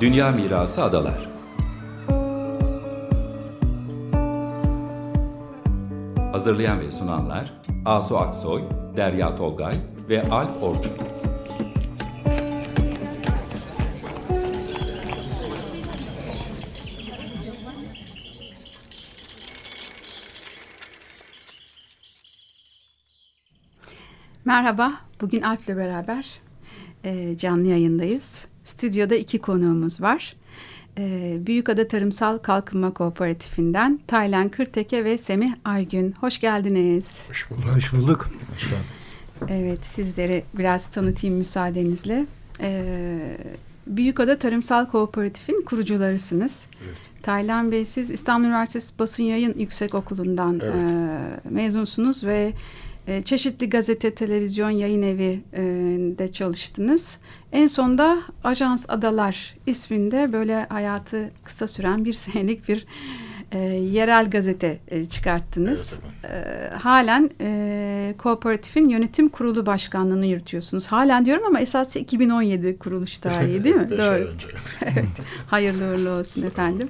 Dünya Mirası Adalar Hazırlayan ve sunanlar Asu Aksoy, Derya Tolgay ve Al Orçun. Merhaba, bugün Alp'le beraber e, canlı yayındayız. Stüdyoda iki konuğumuz var. E, Büyükada Tarımsal Kalkınma Kooperatifinden Taylan Kırteke ve Semih Aygün. Hoş geldiniz. Hoş bulduk. Hoş bulduk. Hoş geldiniz. Evet, sizleri biraz tanıtayım müsaadenizle. E, Büyükada Tarımsal Kooperatif'in kurucularısınız. Evet. Taylan Bey siz İstanbul Üniversitesi Basın Yayın Yüksek Okulu'ndan evet. e, mezunsunuz ve e, çeşitli gazete, televizyon, yayın evi e, de çalıştınız. En sonda Ajans Adalar isminde böyle hayatı kısa süren bir senelik bir e, yerel gazete e, çıkarttınız. Evet, e, halen e, kooperatifin yönetim kurulu başkanlığını yürütüyorsunuz. Halen diyorum ama esas 2017 kuruluş tarihi değil mi? Doğru. evet. Hayırlı uğurlu olsun efendim.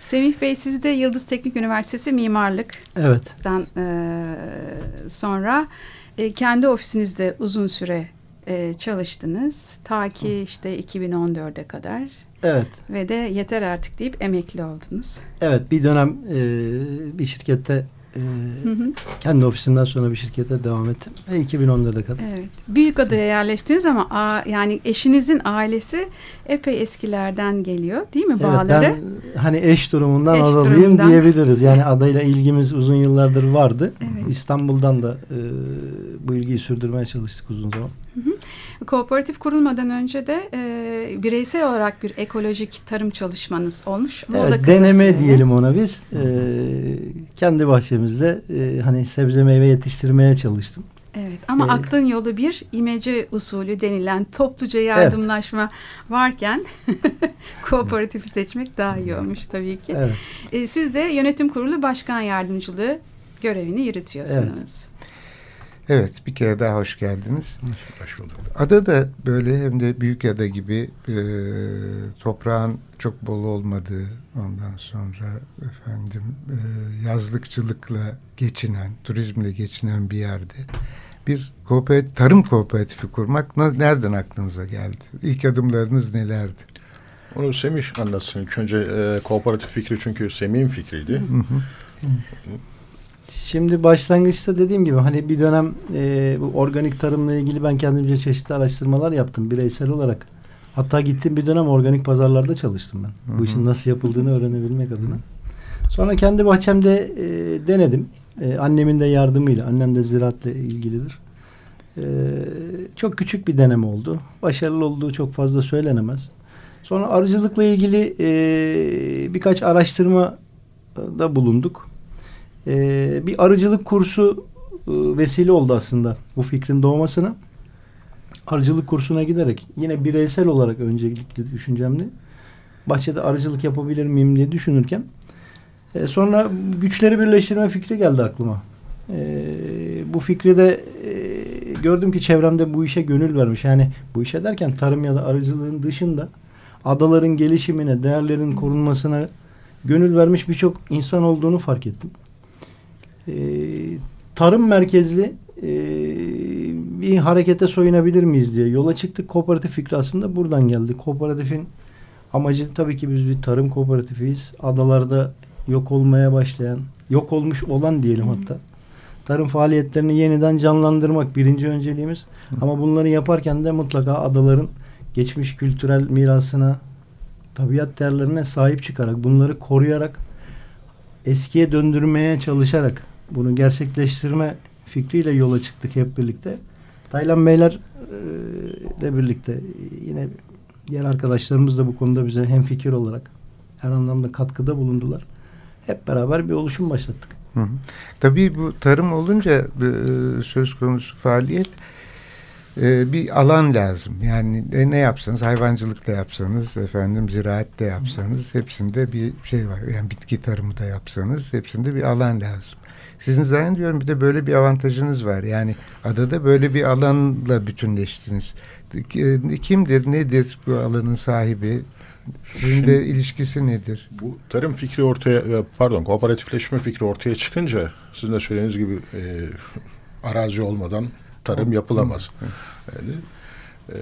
Semih Bey siz de Yıldız Teknik Üniversitesi Mimarlık'tan evet. e, sonra e, kendi ofisinizde uzun süre e, çalıştınız. Ta ki işte 2014'e kadar. Evet. Ve de yeter artık deyip emekli oldunuz. Evet bir dönem e, bir şirkette e, hı hı. kendi ofisimden sonra bir şirkete devam ettim. E, 2014'e kadar. Evet. Büyük adaya yerleştiniz ama a, yani eşinizin ailesi epey eskilerden geliyor değil mi bağları? Evet ben hani eş durumundan eş adalıyım durumundan. diyebiliriz. Yani adayla ilgimiz uzun yıllardır vardı. Evet. İstanbul'dan da e, bu ilgiyi sürdürmeye çalıştık uzun zaman. Hı hı. Kooperatif kurulmadan önce de e, bireysel olarak bir ekolojik tarım çalışmanız olmuş. Evet, o da deneme süreli. diyelim ona biz. E, kendi bahçemizde e, hani sebze meyve yetiştirmeye çalıştım. Evet ama ee, aklın yolu bir imece usulü denilen topluca yardımlaşma evet. varken kooperatifi seçmek daha iyi olmuş tabii ki. Evet. Ee, siz de yönetim kurulu başkan yardımcılığı görevini yürütüyorsunuz. Evet. Evet bir kere daha hoş geldiniz. Hoş bulduk. Ada da böyle hem de büyük ada gibi e, toprağın çok bol olmadığı ondan sonra efendim e, yazlıkçılıkla geçinen, turizmle geçinen bir yerde bir kooperatif, tarım kooperatifi kurmak nereden aklınıza geldi? İlk adımlarınız nelerdi? Onu Semih anlatsın. İlk önce e, kooperatif fikri çünkü Semih'in fikriydi. Hı hı. Şimdi başlangıçta dediğim gibi hani bir dönem e, bu organik tarımla ilgili ben kendimce çeşitli araştırmalar yaptım bireysel olarak. Hatta gittim bir dönem organik pazarlarda çalıştım ben. Hı -hı. Bu işin nasıl yapıldığını öğrenebilmek adına. Sonra kendi bahçemde e, denedim. E, annemin de yardımıyla. Annem de ziraatle ilgilidir. E, çok küçük bir deneme oldu. Başarılı olduğu çok fazla söylenemez. Sonra arıcılıkla ilgili e, birkaç araştırma da bulunduk e, bir arıcılık kursu e, vesile oldu aslında bu fikrin doğmasına. Arıcılık kursuna giderek yine bireysel olarak öncelikli düşüncemdi. Bahçede arıcılık yapabilir miyim diye düşünürken e, sonra güçleri birleştirme fikri geldi aklıma. E, bu fikri de e, gördüm ki çevremde bu işe gönül vermiş. Yani bu işe derken tarım ya da arıcılığın dışında adaların gelişimine, değerlerin korunmasına gönül vermiş birçok insan olduğunu fark ettim e, tarım merkezli e, bir harekete soyunabilir miyiz diye yola çıktık. Kooperatif fikri aslında buradan geldi. Kooperatifin amacı tabii ki biz bir tarım kooperatifiyiz. Adalarda yok olmaya başlayan, yok olmuş olan diyelim hatta. Tarım faaliyetlerini yeniden canlandırmak birinci önceliğimiz. Ama bunları yaparken de mutlaka adaların geçmiş kültürel mirasına, tabiat değerlerine sahip çıkarak, bunları koruyarak, eskiye döndürmeye çalışarak bunu gerçekleştirme fikriyle yola çıktık hep birlikte. Taylan Beyler ile birlikte yine diğer arkadaşlarımız da bu konuda bize hem fikir olarak her anlamda katkıda bulundular. Hep beraber bir oluşum başlattık. Hı hı. Tabii bu tarım olunca e, söz konusu faaliyet e, bir alan lazım. Yani e, ne yapsanız hayvancılık da yapsanız efendim ziraat de yapsanız hepsinde bir şey var. Yani bitki tarımı da yapsanız hepsinde bir alan lazım. Sizin zannediyorum bir de böyle bir avantajınız var. Yani adada böyle bir alanla bütünleştiniz. Kimdir, nedir bu alanın sahibi? Sizin de ilişkisi nedir? Bu tarım fikri ortaya, e, pardon kooperatifleşme fikri ortaya çıkınca sizin de söylediğiniz gibi e, arazi olmadan tarım yapılamaz. Yani, e,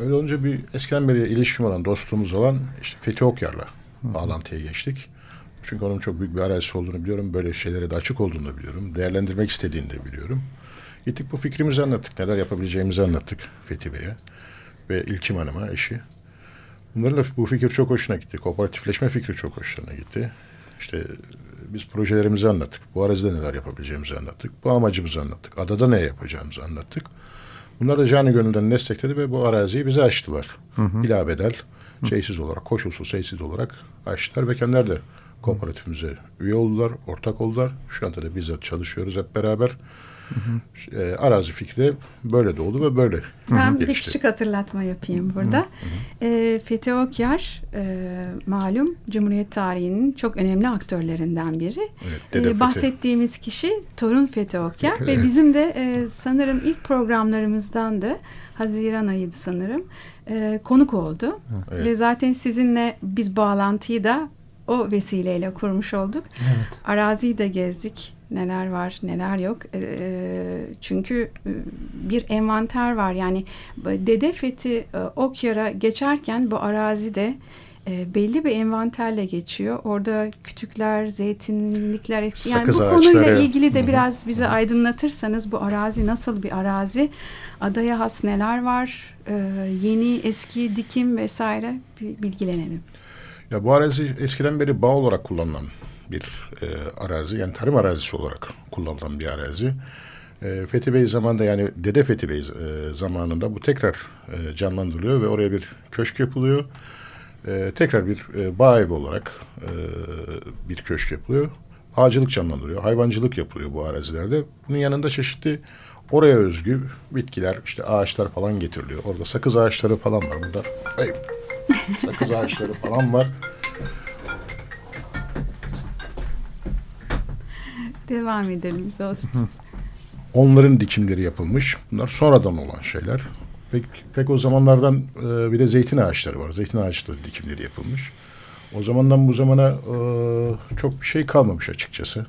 öyle olunca bir eskiden beri ilişkim olan, dostluğumuz olan işte Fethi Okyar'la bağlantıya geçtik. Çünkü onun çok büyük bir arazisi olduğunu biliyorum. Böyle şeylere de açık olduğunu da biliyorum. Değerlendirmek istediğini de biliyorum. Gittik bu fikrimizi anlattık. Neler yapabileceğimizi anlattık Fethi Bey'e ve İlkim Hanım'a, eşi. Bunların bu fikir çok hoşuna gitti. Kooperatifleşme fikri çok hoşuna gitti. İşte biz projelerimizi anlattık. Bu arazide neler yapabileceğimizi anlattık. Bu amacımızı anlattık. Adada ne yapacağımızı anlattık. Bunlar da canı gönülden destekledi ve bu araziyi bize açtılar. Hı hı. İlabedel, şeysiz olarak, koşulsuz, şeysiz olarak açtılar ve kendileri de kooperatifimize üye oldular, ortak oldular. Şu anda da bizzat çalışıyoruz hep beraber. Hı. E, arazi fikri böyle doğdu ve böyle Ben gelişti. bir küçük hatırlatma yapayım burada. Hı hı. E, Fethi Okyar e, malum Cumhuriyet tarihinin çok önemli aktörlerinden biri. Evet, e, bahsettiğimiz kişi torun Fethi Okyar evet. ve bizim de e, sanırım ilk programlarımızdan da Haziran ayıydı sanırım e, konuk oldu. Evet. Ve zaten sizinle biz bağlantıyı da o vesileyle kurmuş olduk. Evet. Araziyi de gezdik. Neler var, neler yok. E, çünkü bir envanter var. Yani Dede Fethi e, Okyar'a geçerken bu arazide e, belli bir envanterle geçiyor. Orada kütükler, zeytinlikler, yani Sakız bu konuyla ilgili de biraz bize aydınlatırsanız bu arazi nasıl bir arazi? Adaya has neler var? E, yeni, eski dikim vesaire bilgilenelim. Ya bu arazi eskiden beri bağ olarak kullanılan bir e, arazi. Yani tarım arazisi olarak kullanılan bir arazi. E, Fethi Bey zamanında yani Dede Fethi Bey e, zamanında bu tekrar e, canlandırılıyor ve oraya bir köşk yapılıyor. E, tekrar bir e, bağ evi olarak e, bir köşk yapılıyor. Ağacılık canlandırılıyor. Hayvancılık yapılıyor bu arazilerde. Bunun yanında çeşitli oraya özgü bitkiler, işte ağaçlar falan getiriliyor. Orada sakız ağaçları falan var. Burada sakız ağaçları falan var. Devam edelim olsun. Onların dikimleri yapılmış. Bunlar sonradan olan şeyler. Pek, pek o zamanlardan e, bir de zeytin ağaçları var. Zeytin ağaçları dikimleri yapılmış. O zamandan bu zamana e, çok bir şey kalmamış açıkçası.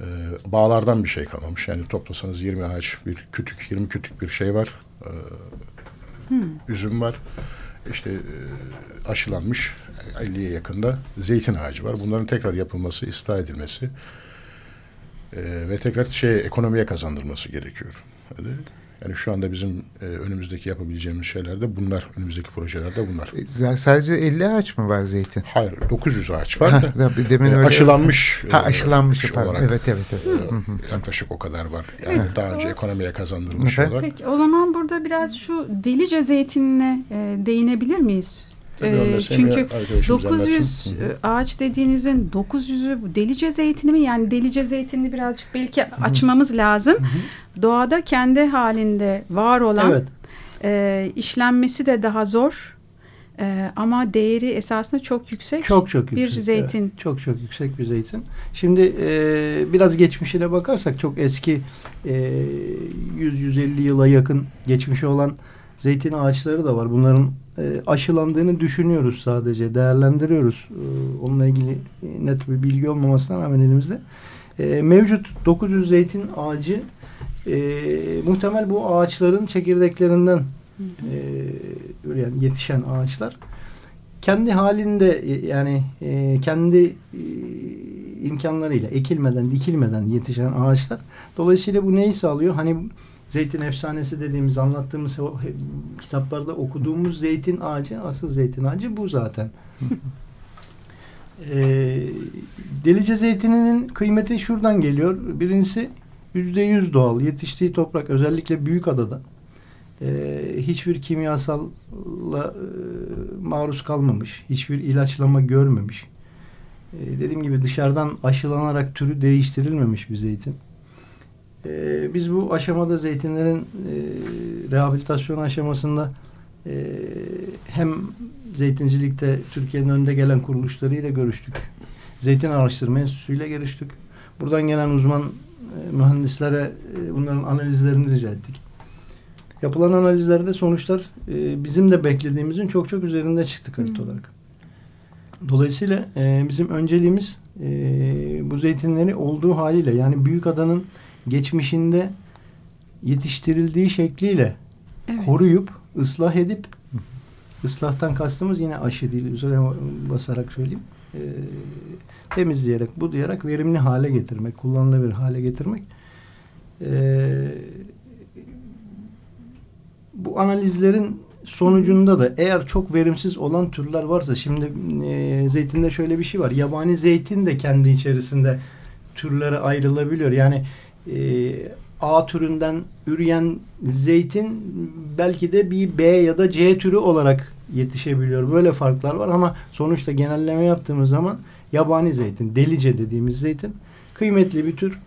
E, bağlardan bir şey kalmamış. Yani toplasanız 20 ağaç, bir kütük, 20 kütük bir şey var. E, hmm. Üzüm var. İşte e, aşılanmış 50'ye yakında zeytin ağacı var. Bunların tekrar yapılması, ıslah edilmesi e, ve tekrar şey ekonomiye kazandırması gerekiyor. Hadi. Yani şu anda bizim e, önümüzdeki yapabileceğimiz şeyler de bunlar. Önümüzdeki projelerde bunlar. E, sadece 50 ağaç mı var zeytin? Hayır 900 ağaç var. Ha, demin e, öyle... Aşılanmış. Ha aşılanmış. E, olarak, evet evet. evet. E, yaklaşık o kadar var. Yani evet, daha önce o... ekonomiye kazandırılmış evet. olarak. Peki o zaman burada biraz şu delice zeytinine e, değinebilir miyiz? Ee, çünkü 900 ağaç dediğinizin 900'ü delice zeytini mi? Yani delice zeytinini birazcık belki açmamız lazım. Doğada kendi halinde var olan evet. e, işlenmesi de daha zor. E, ama değeri esasında çok yüksek. Çok çok bir yüksek. zeytin. Evet, çok çok yüksek bir zeytin. Şimdi e, biraz geçmişine bakarsak çok eski e, 100-150 yıla yakın geçmişi olan zeytin ağaçları da var. Bunların e, aşılandığını düşünüyoruz sadece. Değerlendiriyoruz. E, onunla ilgili net bir bilgi olmamasına rağmen elimizde. E, mevcut 900 zeytin ağacı e, muhtemel bu ağaçların çekirdeklerinden e, üreyen, yetişen ağaçlar. Kendi halinde e, yani e, kendi e, imkanlarıyla ekilmeden, dikilmeden yetişen ağaçlar. Dolayısıyla bu neyi sağlıyor? Hani zeytin efsanesi dediğimiz anlattığımız kitaplarda okuduğumuz zeytin ağacı asıl zeytin ağacı bu zaten. e, delice zeytininin kıymeti şuradan geliyor. Birincisi yüzde yüz doğal yetiştiği toprak özellikle büyük adada e, hiçbir kimyasalla e, maruz kalmamış. Hiçbir ilaçlama görmemiş. E, dediğim gibi dışarıdan aşılanarak türü değiştirilmemiş bir zeytin. E, biz bu aşamada zeytinlerin e, rehabilitasyon aşamasında e, hem zeytincilikte Türkiye'nin önde gelen kuruluşlarıyla görüştük. Zeytin Araştırma Enstitüsü ile görüştük. Buradan gelen uzman e, mühendislere e, bunların analizlerini rica ettik. Yapılan analizlerde sonuçlar e, bizim de beklediğimizin çok çok üzerinde çıktı kalite olarak. Dolayısıyla e, bizim önceliğimiz e, bu zeytinleri olduğu haliyle yani büyük adanın geçmişinde yetiştirildiği şekliyle Evet. koruyup ıslah edip ıslahtan kastımız yine aşı değil üzerine basarak söyleyeyim e, temizleyerek budayarak verimli hale getirmek kullanılabilir hale getirmek e, bu analizlerin sonucunda da eğer çok verimsiz olan türler varsa şimdi e, zeytinde şöyle bir şey var yabani zeytin de kendi içerisinde türlere ayrılabiliyor yani e, A türünden üreyen zeytin belki de bir B ya da C türü olarak yetişebiliyor. Böyle farklar var ama sonuçta genelleme yaptığımız zaman yabani zeytin, delice dediğimiz zeytin kıymetli bir tür.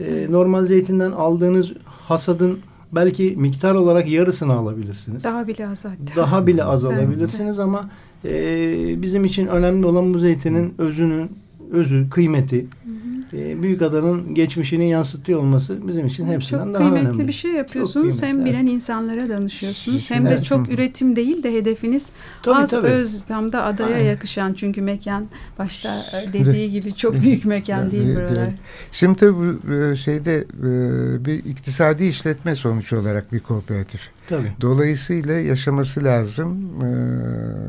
Ee, normal zeytinden aldığınız hasadın belki miktar olarak yarısını alabilirsiniz. Daha bile az hatta. Daha bile az Evet. alabilirsiniz ama e, bizim için önemli olan bu zeytinin özünün özü, kıymeti, Hı hı. E, büyük adanın geçmişini yansıtıyor olması bizim için hepsinden çok daha kıymetli önemli. bir şey yapıyorsunuz. Çok hem kıymetli, bilen insanlara danışıyorsunuz. Kesinlikle. Hem de Evet. çok Hı üretim değil de hedefiniz Tabii, az tabii. öz tam da adaya Aynen. yakışan. Çünkü mekan başta dediği gibi çok büyük mekan değil Evet, buralar. evet. Şimdi tabii bu e, şeyde e, bir iktisadi işletme sonuç olarak bir kooperatif. Tabii. Dolayısıyla yaşaması lazım. E,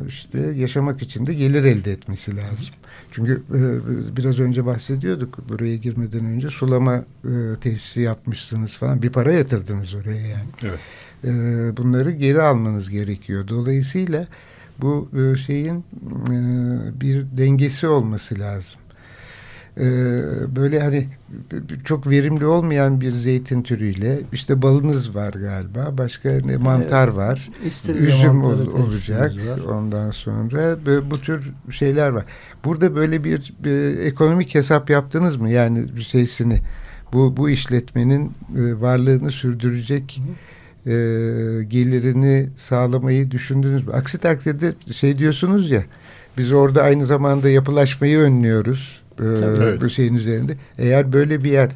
işte yaşamak için de gelir elde etmesi lazım. Çünkü e, biraz önce bahsediyorduk buraya girmeden önce sulama e, tesisi yapmışsınız falan. Bir para yatırdınız oraya yani. Evet. E, bunları geri almanız gerekiyor. Dolayısıyla bu e, şeyin e, bir dengesi olması lazım. E, böyle hani çok verimli olmayan bir zeytin türüyle işte balınız var galiba. Başka ne mantar var. İstiridye Üzüm ol- olacak var. ondan sonra bu, bu tür şeyler var. Burada böyle bir, bir ekonomik hesap yaptınız mı? Yani bir şeysini bu bu işletmenin e, varlığını sürdürecek e, gelirini sağlamayı düşündünüz mü? Aksi takdirde şey diyorsunuz ya biz orada aynı zamanda yapılaşmayı önlüyoruz Evet. bu şeyin üzerinde. Eğer böyle bir yer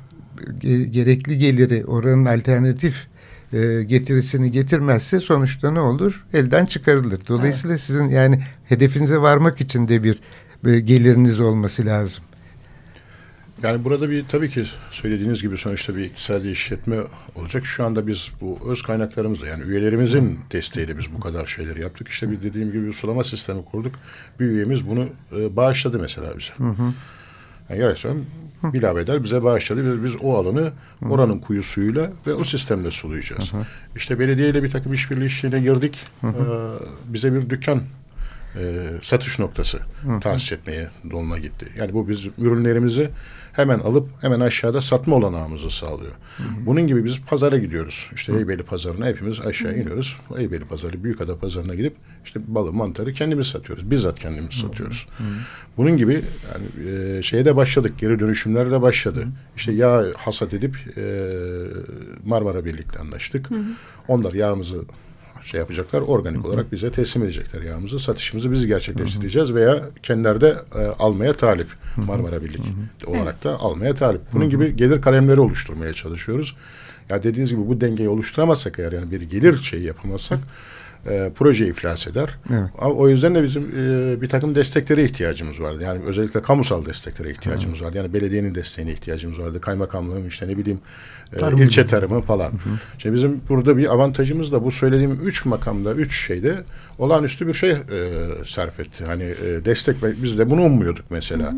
ge- gerekli geliri oranın alternatif e, getirisini getirmezse sonuçta ne olur? Elden çıkarılır. Dolayısıyla sizin yani hedefinize varmak için de bir e, geliriniz olması lazım. Yani burada bir tabii ki söylediğiniz gibi sonuçta bir iktisadi işletme olacak. Şu anda biz bu öz kaynaklarımızla yani üyelerimizin desteğiyle biz bu kadar şeyleri yaptık. İşte bir dediğim gibi bir sulama sistemi kurduk. Bir üyemiz bunu e, bağışladı mesela bize. Yani gerçekten bilabeder bize bağışladı. Biz, biz o alanı oranın kuyu suyuyla ve o sistemle sulayacağız. İşte belediyeyle bir takım işbirliği işine girdik. Ee, bize bir dükkan e, satış noktası tahsis etmeye doluna gitti. Yani bu biz ürünlerimizi hemen alıp hemen aşağıda satma olanağımızı sağlıyor. Bunun gibi biz pazara gidiyoruz. İşte Eybeli pazarına hepimiz aşağı iniyoruz. Eybeli pazarı, Büyükada pazarına gidip işte balı, mantarı kendimiz satıyoruz. Bizzat kendimiz satıyoruz. Bunun gibi yani e, şeye de başladık. Geri dönüşümler de başladı. İşte yağ hasat edip e, Marmara Birlik'le anlaştık. Onlar yağımızı şey yapacaklar. Organik olarak bize teslim edecekler yağımızı. Satışımızı biz gerçekleştireceğiz veya kendileri de e, almaya talip. Marmara Birlik olarak da almaya talip. Bunun gibi gelir kalemleri oluşturmaya çalışıyoruz. Ya dediğiniz gibi bu dengeyi oluşturamazsak eğer yani bir gelir şeyi yapamazsak e, proje iflas eder. Evet. O yüzden de bizim e, bir takım desteklere ihtiyacımız vardı. Yani özellikle kamusal desteklere ihtiyacımız vardı. Yani belediyenin desteğine ihtiyacımız vardı. Kaymakamlığın işte ne bileyim e, Tarım ilçe tarımı falan. Şimdi bizim burada bir avantajımız da bu söylediğim üç makamda, üç şeyde olağanüstü bir şey e, sarf etti. Hani e, destek biz de bunu ummuyorduk mesela.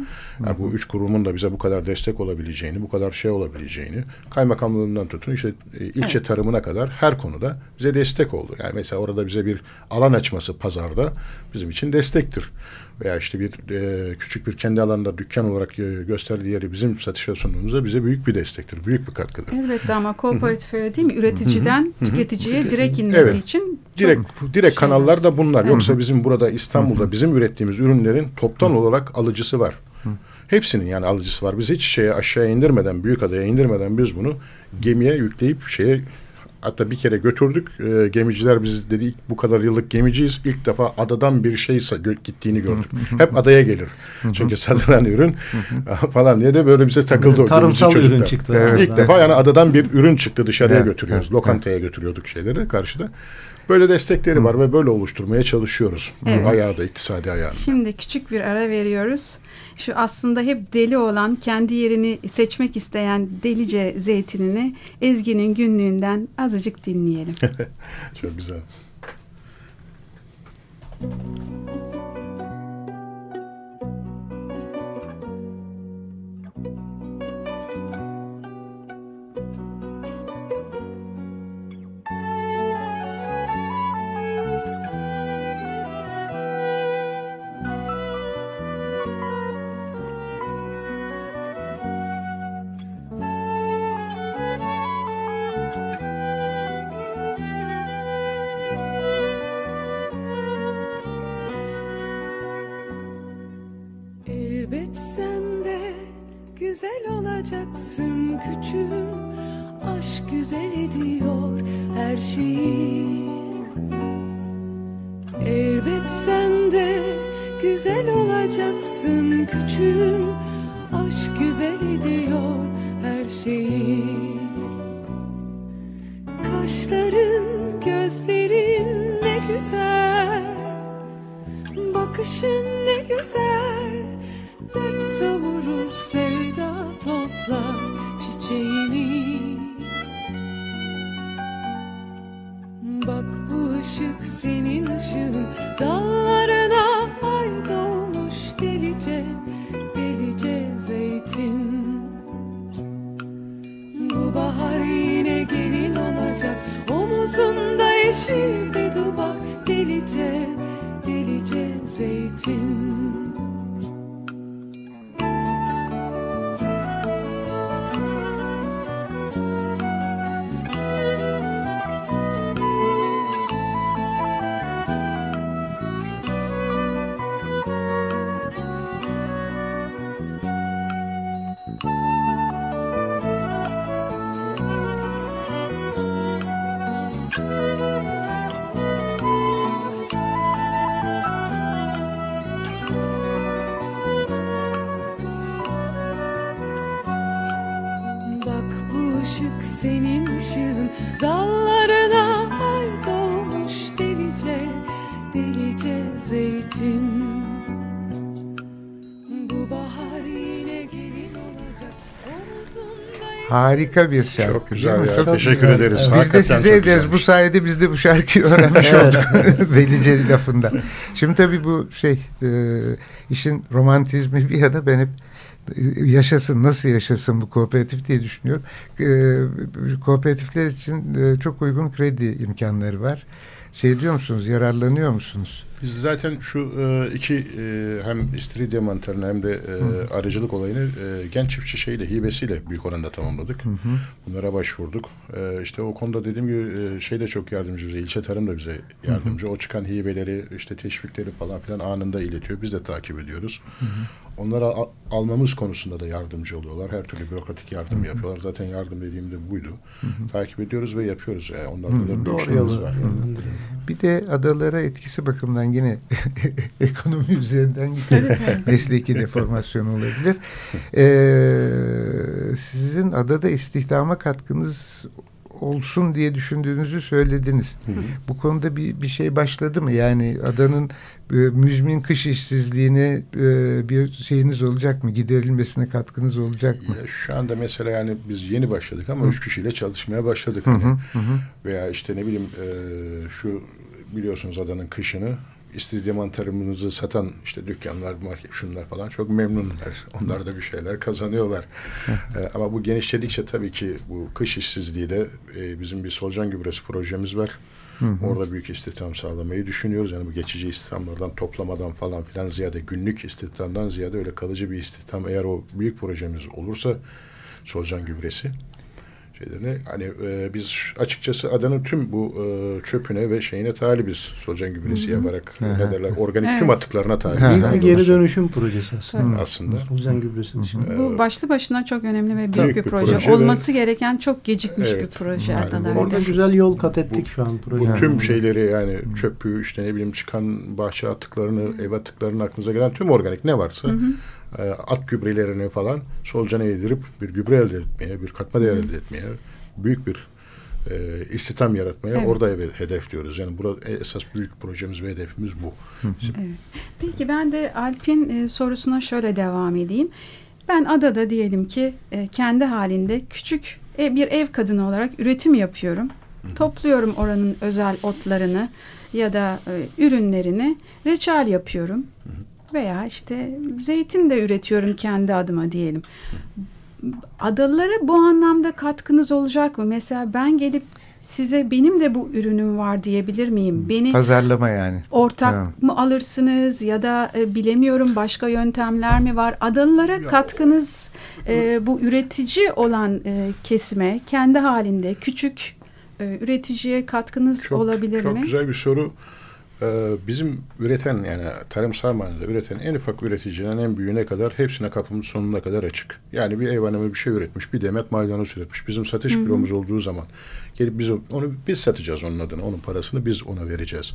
Yani bu üç kurumun da bize bu kadar destek olabileceğini, bu kadar şey olabileceğini, kaymakamlığından tutun işte e, ilçe tarımına kadar her konuda bize destek oldu. Yani mesela orada bize bir alan açması pazarda bizim için destektir. Veya işte bir e, küçük bir kendi alanda dükkan olarak e, gösterdiği yeri bizim satışa sunduğumuzda bize büyük bir destektir, büyük bir katkıdır. Elbette ama kooperatif öyle değil mi? Üreticiden tüketiciye direkt inmesi Evet. için Direkt direkt şey kanallar da bunlar. Evet. Yoksa bizim burada İstanbul'da bizim ürettiğimiz ürünlerin toptan olarak alıcısı var. Hepsinin yani alıcısı var. Biz hiç şeye aşağıya indirmeden, büyük adaya indirmeden biz bunu gemiye yükleyip şeye Hatta bir kere götürdük. E, gemiciler biz dedi bu kadar yıllık gemiciyiz. İlk defa adadan bir şey gittiğini gördük. Hep adaya gelir. Çünkü satılan ürün falan diye de böyle bize takıldı Tarımsal ürün çıktı. Evet. İlk defa yani adadan bir ürün çıktı dışarıya götürüyoruz. Lokantaya götürüyorduk şeyleri karşıda. Böyle destekleri Hı. var ve böyle oluşturmaya çalışıyoruz. Evet. Ayağı da iktisadi ayağını. Şimdi küçük bir ara veriyoruz. Şu aslında hep deli olan, kendi yerini seçmek isteyen delice zeytinini Ezgi'nin günlüğünden azıcık dinleyelim. Çok güzel. güzel olacaksın küçüğüm Aşk güzel ediyor her şeyi. Elbet sen de güzel olacaksın küçüğüm Aşk güzel ediyor her şeyi. Kaşların, gözlerin ne güzel Bakışın ne güzel Dert savurur sevda toplar çiçeğini. Bak bu ışık senin ışığın. Dallarına ay doğmuş delice Delice zeytin. Bu bahar yine gelin olacak. Omuzunda yeşil bir duvar Delice, delice zeytin Harika bir şarkı. Çok güzel ya. Çok Teşekkür güzel. ederiz. Evet. Biz de size ederiz. Bu sayede biz de bu şarkıyı öğrenmiş olduk. Delice lafında. Şimdi tabii bu şey e, işin romantizmi bir yana ben hep e, yaşasın nasıl yaşasın bu kooperatif diye düşünüyorum. E, kooperatifler için e, çok uygun kredi imkanları var. Şey diyor musunuz yararlanıyor musunuz? Biz zaten şu e, iki e, hem istiridye mantarını hem de e, arıcılık olayını e, genç çiftçi şeyle hibesiyle büyük oranda tamamladık. Hı hı. Bunlara başvurduk. E, işte o konuda dediğim gibi e, şey de çok yardımcı bize. İlçe tarım da bize yardımcı. Hı hı. O çıkan hibeleri işte teşvikleri falan filan anında iletiyor. Biz de takip ediyoruz. Hı hı. Onlara al, almamız konusunda da yardımcı oluyorlar. Her türlü bürokratik yardım hı hı. yapıyorlar. Zaten yardım dediğimde buydu. Hı hı. Takip ediyoruz ve yapıyoruz. Yani onlarda da büyük şeyimiz var. Bir de adalara etkisi bakımından yine ekonomi üzerinden gidelim. Mesleki deformasyon olabilir. Ee, sizin adada istihdama katkınız olsun diye düşündüğünüzü söylediniz. Hı hı. Bu konuda bir bir şey başladı mı? Yani adanın e, müzmin kış işsizliğine e, bir şeyiniz olacak mı? Giderilmesine katkınız olacak mı? Ya şu anda mesela yani biz yeni başladık ama hı. üç kişiyle çalışmaya başladık. Hı hı. Hani. Hı hı. Veya işte ne bileyim e, şu biliyorsunuz adanın kışını istiridye mantarımızı satan işte dükkanlar, market, şunlar falan çok memnunlar. Onlar da bir şeyler kazanıyorlar. ee, ama bu genişledikçe tabii ki bu kış işsizliği de e, bizim bir solucan gübresi projemiz var. Hı hı. Orada büyük istihdam sağlamayı düşünüyoruz. Yani bu geçici istihdamlardan toplamadan falan filan ziyade günlük istihdamdan ziyade öyle kalıcı bir istihdam eğer o büyük projemiz olursa solucan gübresi şeylerini. Hani e, biz açıkçası adanın tüm bu e, çöpüne ve şeyine talibiz. Solucan gübresi yaparak Hı hı. ne derler organik Evet. tüm atıklarına Hı talibiz. hı. Bir bir geri dönüşüm projesi aslında. aslında. Solucan gübresi dışında. Bu başlı başına çok önemli ve büyük, Büyük bir, bir proje. proje ve- Olması gereken çok gecikmiş bir Evet. proje Yani adalarda. Orada güzel yol kat ettik şu an Bu proje. tüm şeyleri yani çöpü işte ne bileyim çıkan bahçe atıklarını, ev atıklarını aklınıza gelen tüm organik ne varsa e, at gübrelerini falan solucana yedirip bir gübre elde etmeye, bir katma değer elde etmeye, büyük bir e, istihdam yaratmaya Evet. orada evet, hedefliyoruz. Yani burada esas büyük projemiz ve hedefimiz bu. Bizim- Evet. Peki ben de Alp'in e, sorusuna şöyle devam edeyim. Ben adada diyelim ki e, kendi halinde küçük e, bir ev kadını olarak üretim yapıyorum. Topluyorum oranın özel otlarını ya da e, ürünlerini reçel yapıyorum. Veya işte zeytin de üretiyorum kendi adıma diyelim. Adalara bu anlamda katkınız olacak mı? Mesela ben gelip size benim de bu ürünüm var diyebilir miyim? Beni Pazarlama yani. ortak Evet. mı alırsınız ya da e, bilemiyorum başka yöntemler mi var? Adalılara katkınız e, bu üretici olan e, kesime kendi halinde küçük e, üreticiye katkınız Çok, olabilir çok mi? güzel bir soru. Ee, bizim üreten yani tarımsal manada üreten en ufak üreticinin en büyüğüne kadar hepsine kapımız sonuna kadar açık. Yani bir ev hanımı bir şey üretmiş, bir demet maydanoz üretmiş. Bizim satış büromuz olduğu zaman gelip biz onu biz satacağız onun adına. Onun parasını biz ona vereceğiz.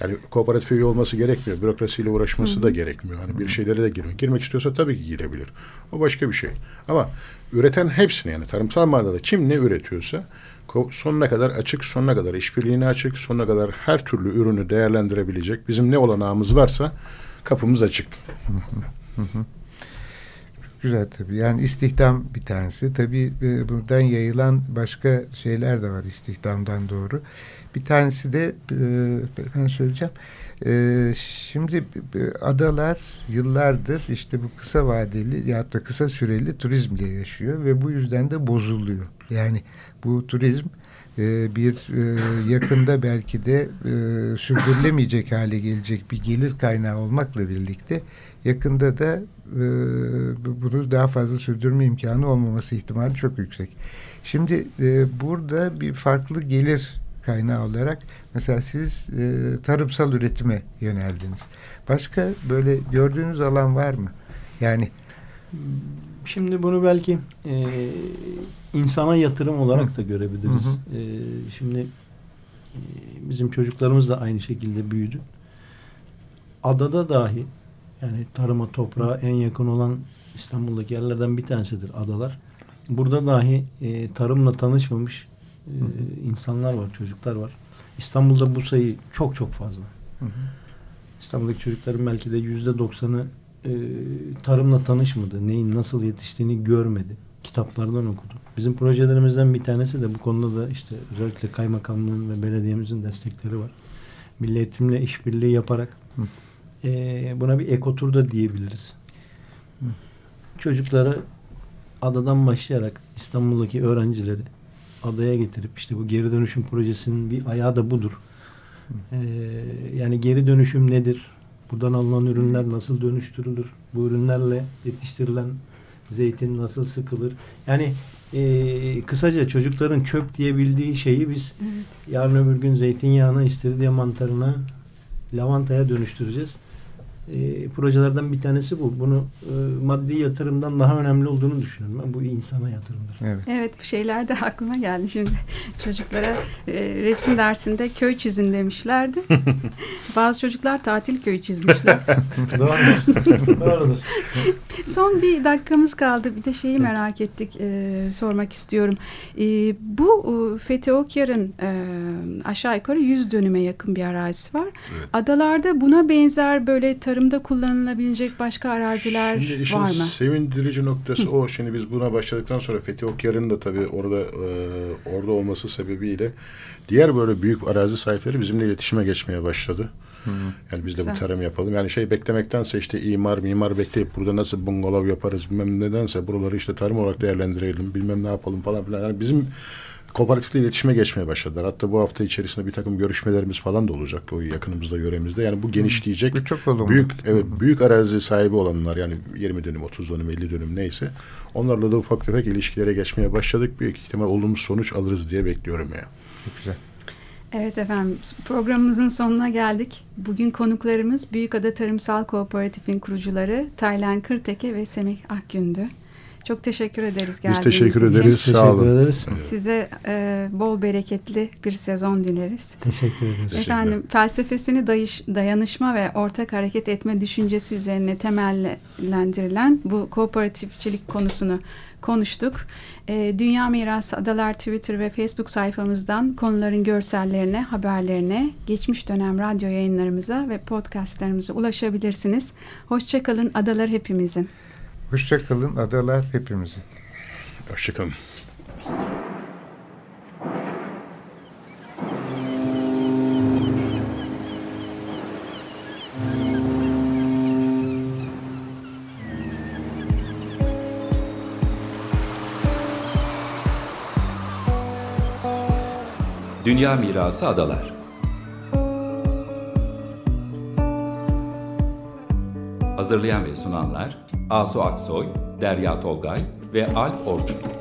Yani kooperatif üye olması gerekmiyor. Bürokrasiyle uğraşması da gerekmiyor. Hani bir şeylere de girmek. Girmek istiyorsa tabii ki girebilir. O başka bir şey. Ama üreten hepsini yani tarımsal manada kim ne üretiyorsa sonuna kadar açık, sonuna kadar işbirliğine açık, sonuna kadar her türlü ürünü değerlendirebilecek bizim ne olanağımız varsa kapımız açık. Güzel tabii. Yani istihdam bir tanesi. Tabii e, buradan yayılan başka şeyler de var istihdamdan doğru. Bir tanesi de e, ben söyleyeceğim. E, şimdi adalar yıllardır işte bu kısa vadeli ya da kısa süreli turizmle yaşıyor ve bu yüzden de bozuluyor. Yani bu turizm e, bir e, yakında belki de e, sürdürülemeyecek hale gelecek bir gelir kaynağı olmakla birlikte yakında da e, bu- bunu daha fazla sürdürme imkanı olmaması ihtimali çok yüksek. Şimdi burada bir farklı gelir kaynağı olarak mesela siz tarımsal üretime yöneldiniz. Başka böyle gördüğünüz alan var mı? Yani Şimdi bunu belki e, insana yatırım olarak da görebiliriz. Hı E, şimdi e, bizim çocuklarımız da aynı şekilde büyüdü. Adada dahi yani tarıma toprağa en yakın olan İstanbul'daki yerlerden bir tanesidir adalar. Burada dahi e, tarımla tanışmamış e, insanlar var, çocuklar var. İstanbul'da bu sayı çok çok fazla. İstanbul'daki çocukların belki de yüzde doksanı e, tarımla tanışmadı. Neyin nasıl yetiştiğini görmedi. Kitaplardan okudu. Bizim projelerimizden bir tanesi de bu konuda da işte özellikle kaymakamlığın ve belediyemizin destekleri var. Milli Eğitimle işbirliği yaparak Hı. e, buna bir ekotur da diyebiliriz. Çocukları adadan başlayarak İstanbul'daki öğrencileri adaya getirip işte bu geri dönüşüm projesinin bir ayağı da budur. Ee, yani geri dönüşüm nedir? Buradan alınan ürünler nasıl dönüştürülür? Bu ürünlerle yetiştirilen zeytin nasıl sıkılır? Yani e, kısaca çocukların çöp diyebildiği şeyi biz yarın öbür gün zeytinyağına, istiridye mantarına, lavantaya dönüştüreceğiz. E, projelerden bir tanesi bu. Bunu e, maddi yatırımdan daha önemli olduğunu düşünüyorum. Ben bu insana yatırımdır. evet. Evet bu şeyler de aklıma geldi şimdi. Çocuklara e, resim dersinde köy çizin demişlerdi. Bazı çocuklar tatil köyü çizmişler. Doğrudur. Doğrudur. Son bir dakikamız kaldı. Bir de şeyi merak ettik, e, sormak istiyorum. E, bu e, Fethi Okyar'ın e, aşağı yukarı 100 dönüme yakın bir arazisi var. Adalarda buna benzer böyle tarımda kullanılabilecek başka araziler Şimdi işin var mı? sevindirici noktası o. Şimdi biz buna başladıktan sonra Fethi Okyar'ın da tabii orada e, orada olması sebebiyle diğer böyle büyük arazi sahipleri bizimle iletişime geçmeye başladı. Yani biz de Güzel. bu tarım yapalım. Yani şey beklemektense işte imar mimar bekleyip burada nasıl bungalov yaparız bilmem nedense buraları işte tarım olarak değerlendirelim bilmem ne yapalım falan filan. Yani bizim kooperatifle iletişime geçmeye başladılar. Hatta bu hafta içerisinde bir takım görüşmelerimiz falan da olacak o yakınımızda yöremizde. Yani bu genişleyecek. Bu çok olumlu. Büyük evet büyük arazi sahibi olanlar yani 20 dönüm, 30 dönüm, 50 dönüm neyse onlarla da ufak tefek ilişkilere geçmeye başladık. Büyük ihtimal olumlu sonuç alırız diye bekliyorum ya. Çok güzel. Evet efendim programımızın sonuna geldik. Bugün konuklarımız Büyükada Tarımsal Kooperatif'in kurucuları Taylan Kırteke ve Semih Akgün'dü. Çok teşekkür ederiz geldiğiniz Biz teşekkür için. ederiz. Sağ olun. ederiz. Size e, bol bereketli bir sezon dileriz. Teşekkür ederiz. Efendim felsefesini dayış, dayanışma ve ortak hareket etme düşüncesi üzerine temellendirilen bu kooperatifçilik konusunu konuştuk. Ee, Dünya Mirası Adalar Twitter ve Facebook sayfamızdan konuların görsellerine, haberlerine, geçmiş dönem radyo yayınlarımıza ve podcastlarımıza ulaşabilirsiniz. Hoşçakalın adalar hepimizin. Hoşçakalın adalar hepimizin. Hoşçakalın. Dünya Mirası Adalar Hazırlayan ve sunanlar Asu Aksoy, Derya Tolgay ve Al Orçun.